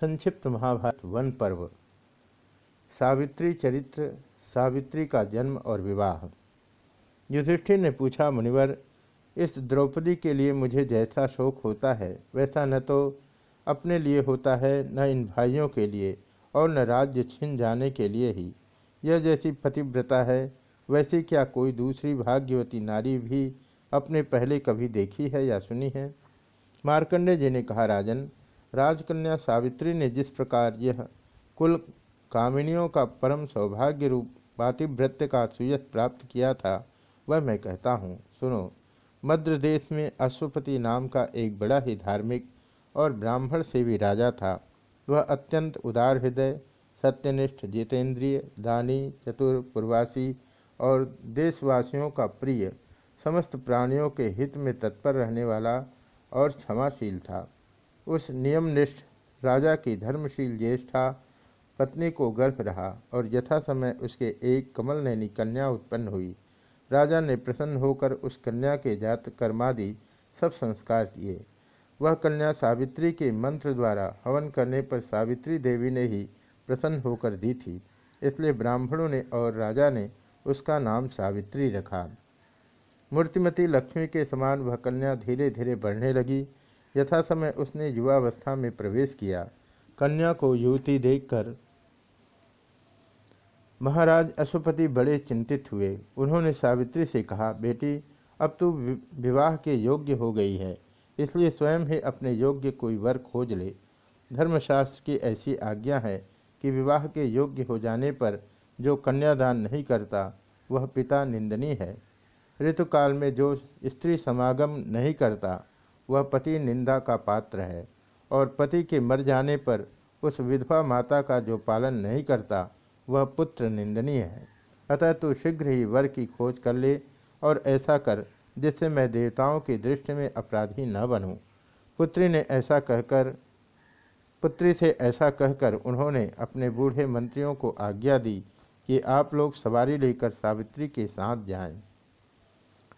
संक्षिप्त महाभारत वन पर्व। सावित्री चरित्र, सावित्री का जन्म और विवाह। युधिष्ठिर ने पूछा, मुनिवर, इस द्रौपदी के लिए मुझे जैसा शोक होता है, वैसा न तो अपने लिए होता है, न इन भाइयों के लिए और न राज्य छिन जाने के लिए ही। यह जैसी पतिव्रता है, वैसी क्या कोई दूसरी भाग्यवती नारी भी अपने पहले कभी देखी है या सुनी है? मार्कंडे जी ने कहा, राजन राजकन्या सावित्री ने जिस प्रकार यह कुल कामिनियों का परम सौभाग्य रूप पातिभ्रत्य का सुयस प्राप्त किया था, वह मैं कहता हूँ, सुनो, मध्य देश में अश्वपति नाम का एक बड़ा ही धार्मिक और ब्राह्मण सेवी राजा था। वह अत्यंत उदार हृदय, सत्यनिष्ठ जितेंद्रिय, दानी, चतुर, पूर्वासी और देशवासियों का प्रिय, समस्त प्राणियों के हित में तत्पर रहने वाला और क्षमाशील था। उस नियमनिष्ठ राजा की धर्मशील ज्येष्ठा पत्नी को गर्भ रहा और यथा समय उसके एक कमल नैनी कन्या उत्पन्न हुई। राजा ने प्रसन्न होकर उस कन्या के जात कर्मादि सब संस्कार किए। वह कन्या सावित्री के मंत्र द्वारा हवन करने पर सावित्री देवी ने ही प्रसन्न होकर दी थी। इसलिए ब्राह्मणों ने और राजा ने उसका नाम सावित्री रखा। मूर्तिमती लक्ष्मी के समान वह कन्या धीरे धीरे बढ़ने लगी। यथा समय उसने युवावस्था में प्रवेश किया। कन्या को युवती देखकर महाराज अशुपति बड़े चिंतित हुए। उन्होंने सावित्री से कहा, बेटी, अब तू विवाह के योग्य हो गई है, इसलिए स्वयं ही अपने योग्य कोई वर खोज ले। धर्मशास्त्र की ऐसी आज्ञा है कि विवाह के योग्य हो जाने पर जो कन्यादान नहीं करता, वह पिता निंदनीय है। ऋतुकाल में जो स्त्री समागम नहीं करता वह पति निंदा का पात्र है और पति के मर जाने पर उस विधवा माता का जो पालन नहीं करता, वह पुत्र निंदनीय है अतः तू शीघ्र ही वर की खोज कर ले और ऐसा कर, जिससे मैं देवताओं की दृष्टि में अपराधी न बनूं। पुत्री ने ऐसा कहकर, पुत्री से ऐसा कहकर उन्होंने अपने बूढ़े मंत्रियों को आज्ञा दी कि आप लोग सवारी लेकर सावित्री के साथ जाएँ।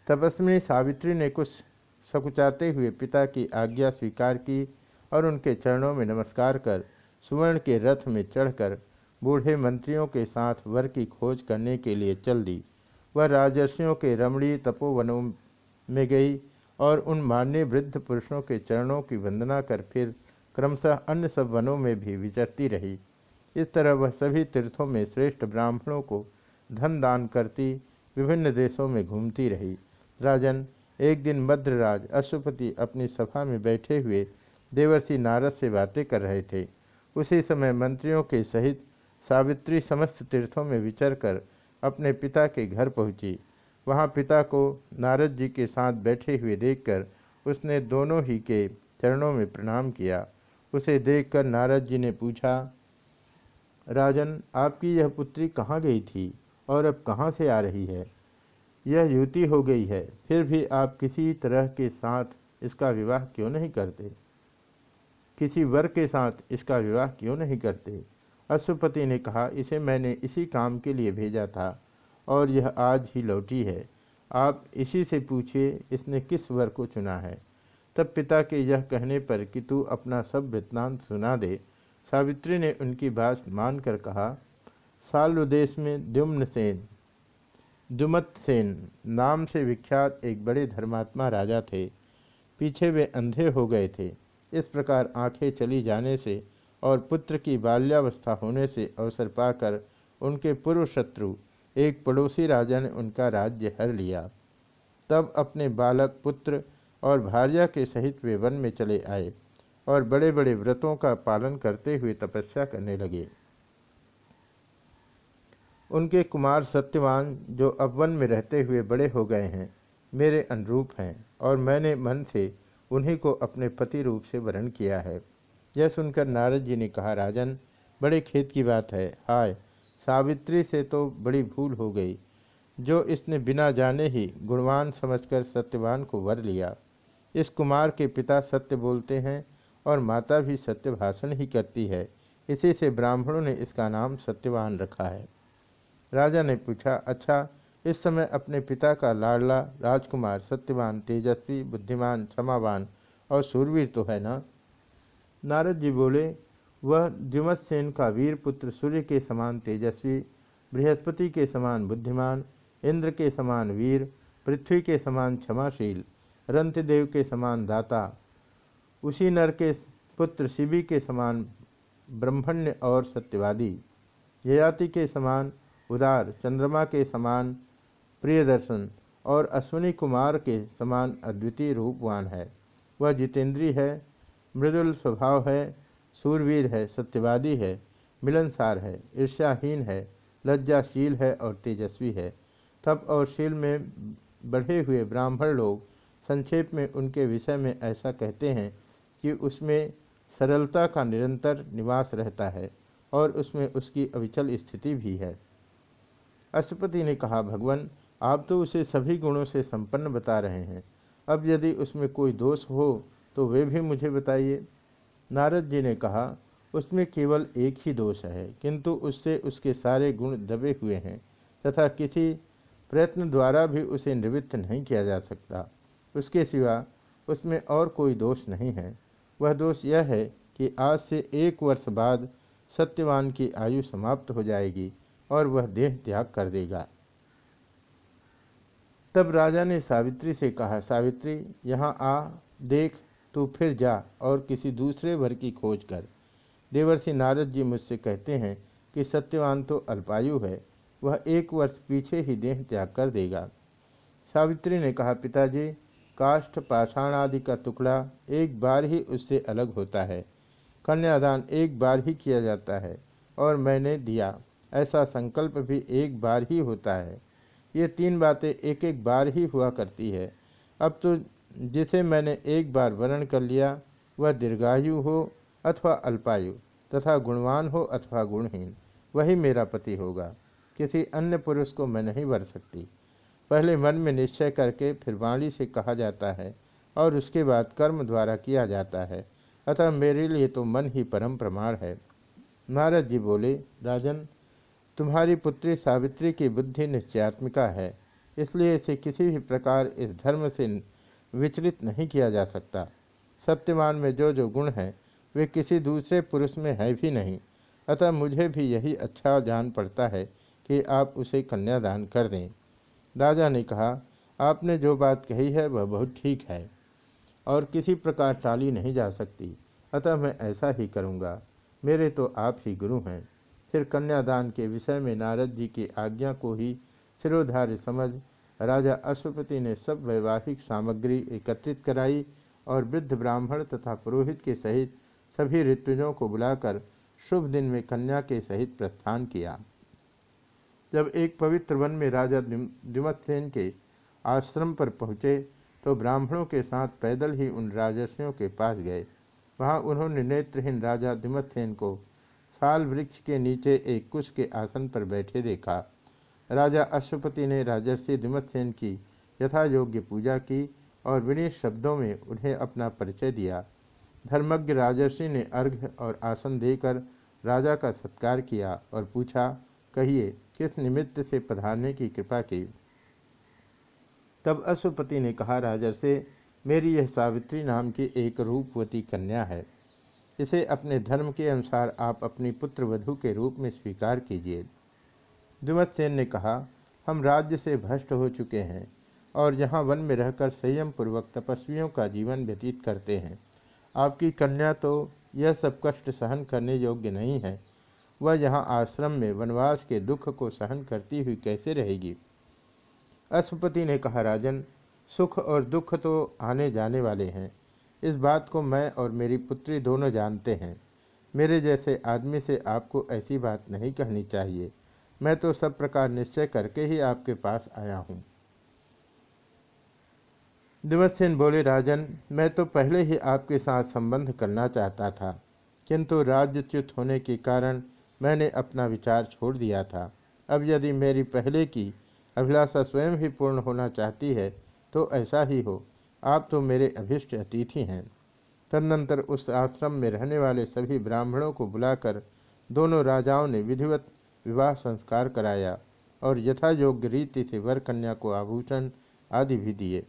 तपस्विनी सावित्री ने कुछ सकुचाते हुए पिता की आज्ञा स्वीकार की और उनके चरणों में नमस्कार कर, सुवर्ण के रथ में चढ़कर बूढ़े मंत्रियों के साथ वर की खोज करने के लिए चल दी। वह राजर्षियों के रमणीय तपोवनों में गई और उन मान्य वृद्ध पुरुषों के चरणों की वंदना कर फिर क्रमशः अन्य सब वनों में भी विचरती रही। इस तरह वह सभी तीर्थों में श्रेष्ठ ब्राह्मणों को धन दान करती, विभिन्न देशों में घूमती रही। राजन एक दिन मद्रराज अशुपति अपनी सभा में बैठे हुए देवर्षि नारद से बातें कर रहे थे। उसी समय मंत्रियों के सहित सावित्री समस्त तीर्थों में विचर कर अपने पिता के घर पहुँची। वहाँ पिता को नारद जी के साथ बैठे हुए देखकर उसने दोनों ही के चरणों में प्रणाम किया। उसे देखकर नारद जी ने पूछा, राजन, आपकी यह पुत्री कहाँ गई थी और अब कहाँ से आ रही है? यह युति हो गई है, फिर भी आप किसी तरह के साथ इसका विवाह क्यों नहीं करते? किसी वर के साथ इसका विवाह क्यों नहीं करते? अश्वपति ने कहा, इसे मैंने इसी काम के लिए भेजा था और यह आज ही लौटी है। आप इसी से पूछिए, इसने किस वर को चुना है? तब पिता के यह कहने पर कि तू अपना सब वृत्तांत सुना दे। सावित्री ने उनकी बात मानकर कहा, साल देश में द्युम्न सेन दुमत सेन नाम से विख्यात एक बड़े धर्मात्मा राजा थे। पीछे वे अंधे हो गए थे। इस प्रकार आँखें चली जाने से और पुत्र की बाल्यावस्था होने से अवसर पाकर उनके पूर्व शत्रु एक पड़ोसी राजा ने उनका राज्य हर लिया। तब अपने बालक, पुत्र और भार्या के सहित वे वन में चले आए और बड़े बड़े व्रतों का पालन करते हुए तपस्या करने लगे। उनके कुमार सत्यवान जो अब वन में रहते हुए बड़े हो गए हैं, मेरे अनुरूप हैं और मैंने मन से उन्हीं को अपने पति रूप से वर्ण किया है। यह सुनकर नारद जी ने कहा, राजन, बड़े खेत की बात है। हाय, सावित्री से तो बड़ी भूल हो गई, जो इसने बिना जाने ही गुणवान समझकर सत्यवान को वर लिया। इस कुमार के पिता सत्य बोलते हैं और माता भी सत्य भाषण ही करती है। इसी से ब्राह्मणों ने इसका नाम सत्यवान रखा है। राजा ने पूछा अच्छा इस समय अपने पिता का लाडला राजकुमार सत्यवान, तेजस्वी, बुद्धिमान, क्षमावान और सूरवीर तो है ना? नारद जी बोले, वह द्युमत्सेन का वीर पुत्र सूर्य के समान तेजस्वी, बृहस्पति के समान बुद्धिमान, इंद्र के समान वीर, पृथ्वी के समान क्षमाशील, रंतदेव के समान दाता, उसी नर के पुत्र शिवी के समान ब्रह्मण्य और सत्यवादी, ययाति के समान उदार चंद्रमा के समान प्रियदर्शन और अश्विनी कुमार के समान अद्वितीय रूपवान है। वह जितेंद्री है, मृदुल स्वभाव है सूरवीर है, सत्यवादी है, मिलनसार है, ईर्ष्याहीन है, लज्जाशील है और तेजस्वी है। तप और शील में बढ़े हुए ब्राह्मण लोग संक्षेप में उनके विषय में ऐसा कहते हैं कि उसमें सरलता का निरंतर निवास रहता है और उसमें उसकी अविचल स्थिति भी है। अशुपति ने कहा, भगवान, आप तो उसे सभी गुणों से संपन्न बता रहे हैं। अब यदि उसमें कोई दोष हो तो वे भी मुझे बताइए। नारद जी ने कहा, उसमें केवल एक ही दोष है, किंतु उससे उसके सारे गुण दबे हुए हैं, तथा किसी प्रयत्न द्वारा भी उसे निवृत्त नहीं किया जा सकता। उसके सिवा उसमें और कोई दोष नहीं है। वह दोष यह है कि आज से एक वर्ष बाद सत्यवान की आयु समाप्त हो जाएगी। और वह देह त्याग कर देगा। तब राजा ने सावित्री से कहा, सावित्री, यहाँ आ, देख, तू फिर जा और किसी दूसरे वर की खोज कर। देवर्षि नारद जी मुझसे कहते हैं कि सत्यवान तो अल्पायु है, वह एक वर्ष पीछे ही देह त्याग कर देगा। सावित्री ने कहा, पिताजी, काष्ठ पाषाण आदि का टुकड़ा एक बार ही उससे अलग होता है। कन्यादान एक बार ही किया जाता है और मैंने दिया। ऐसा संकल्प भी एक बार ही होता है। ये तीन बातें एक एक बार ही हुआ करती है। अब तो जिसे मैंने एक बार वर्ण कर लिया, वह दीर्घायु हो अथवा अल्पायु, तथा गुणवान हो अथवा गुणहीन, वही मेरा पति होगा। किसी अन्य पुरुष को मैं नहीं वर सकती। पहले मन में निश्चय करके फिर वाणी से कहा जाता है और उसके बाद कर्म द्वारा किया जाता है। अतः मेरे लिए तो मन ही परम प्रमाण है। नारद जी बोले, राजन तुम्हारी पुत्री सावित्री की बुद्धि निश्चयात्मिका है, इसलिए इसे किसी भी प्रकार इस धर्म से विचलित नहीं किया जा सकता। सत्यमान में जो जो गुण हैं, वे किसी दूसरे पुरुष में है भी नहीं। अतः मुझे भी यही अच्छा जान पड़ता है कि आप उसे कन्यादान कर दें। राजा ने कहा, आपने जो बात कही है, वह बहुत ठीक है, और किसी प्रकार टाली नहीं जा सकती। अतः मैं ऐसा ही करूँगा। मेरे तो आप ही गुरु हैं। फिर कन्यादान के विषय में नारद जी की आज्ञा को ही सिरोधार्य समझ राजा अश्वपति ने सब वैवाहिक सामग्री एकत्रित कराई और वृद्ध ब्राह्मण तथा पुरोहित के सहित सभी ऋतुजों को बुलाकर शुभ दिन में कन्या के सहित प्रस्थान किया। जब एक पवित्र वन में राजा द्युमत्सेन के आश्रम पर पहुँचे तो ब्राह्मणों के साथ पैदल ही उन राजस्वियों के पास गए। वहाँ उन्होंने नेत्रहीन राजा द्युमत्सेन को साल वृक्ष के नीचे एक कुश के आसन पर बैठे देखा। राजा अश्वपति ने राजर्षि दिमतसेन की यथा योग्य पूजा की और विनीत शब्दों में उन्हें अपना परिचय दिया। धर्मज्ञ राजर्षि ने अर्घ्य और आसन देकर राजा का सत्कार किया और पूछा, कहिए, किस निमित्त से पधारने की कृपा की? तब अश्वपति ने कहा, राजर्षि, मेरी यह सावित्री नाम की एक रूपवती कन्या है। इसे अपने धर्म के अनुसार आप अपनी पुत्र वधु के रूप में स्वीकार कीजिए। दुमत सेन ने कहा, हम राज्य से भ्रष्ट हो चुके हैं और यहाँ वन में रहकर संयम पूर्वक तपस्वियों का जीवन व्यतीत करते हैं। आपकी कन्या तो यह सब कष्ट सहन करने योग्य नहीं है। वह यहाँ आश्रम में वनवास के दुख को सहन करती हुई कैसे रहेगी? अश्वपति ने कहा, राजन, सुख और दुख तो आने जाने वाले हैं। इस बात को मैं और मेरी पुत्री दोनों जानते हैं। मेरे जैसे आदमी से आपको ऐसी बात नहीं कहनी चाहिए। मैं तो सब प्रकार निश्चय करके ही आपके पास आया हूँ। दिवसेन बोले, राजन, मैं तो पहले ही आपके साथ संबंध करना चाहता था, किंतु राज्यच्युत होने के कारण मैंने अपना विचार छोड़ दिया था। अब यदि मेरी पहले की अभिलाषा स्वयं ही पूर्ण होना चाहती है तो ऐसा ही हो। आप तो मेरे अभिष्ट अतिथि हैं। तदनंतर उस आश्रम में रहने वाले सभी ब्राह्मणों को बुलाकर दोनों राजाओं ने विधिवत विवाह संस्कार कराया और यथा योग्य रीति से वर कन्या को आभूषण आदि भी दिए।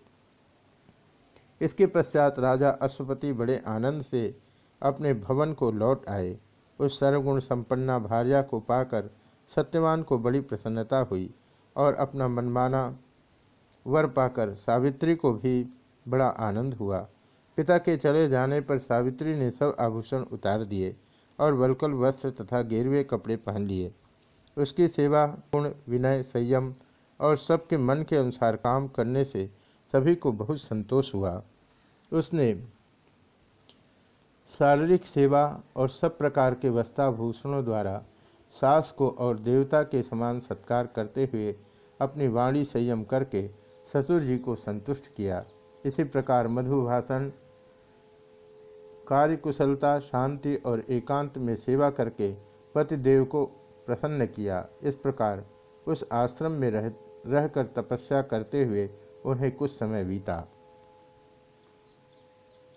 इसके पश्चात राजा अश्वपति बड़े आनंद से अपने भवन को लौट आए। उस सर्वगुण संपन्ना भार्या को पाकर सत्यवान को बड़ी प्रसन्नता हुई और अपना मनमाना वर पाकर सावित्री को भी बड़ा आनंद हुआ। पिता के चले जाने पर सावित्री ने सब आभूषण उतार दिए और वलकल वस्त्र तथा गेरुए कपड़े पहन लिए। उसकी सेवा पूर्ण विनय, संयम और सबके मन के अनुसार काम करने से सभी को बहुत संतोष हुआ। उसने शारीरिक सेवा और सब प्रकार के वस्त्राभूषणों द्वारा सास को और देवता के समान सत्कार करते हुए अपनी वाणी संयम करके ससुर जी को संतुष्ट किया। इसी प्रकार मधुभाषण, कार्यकुशलता, शांति और एकांत में सेवा करके पतिदेव को प्रसन्न किया। इस प्रकार उस आश्रम में रह, रहकर तपस्या करते हुए उन्हें कुछ समय बीता।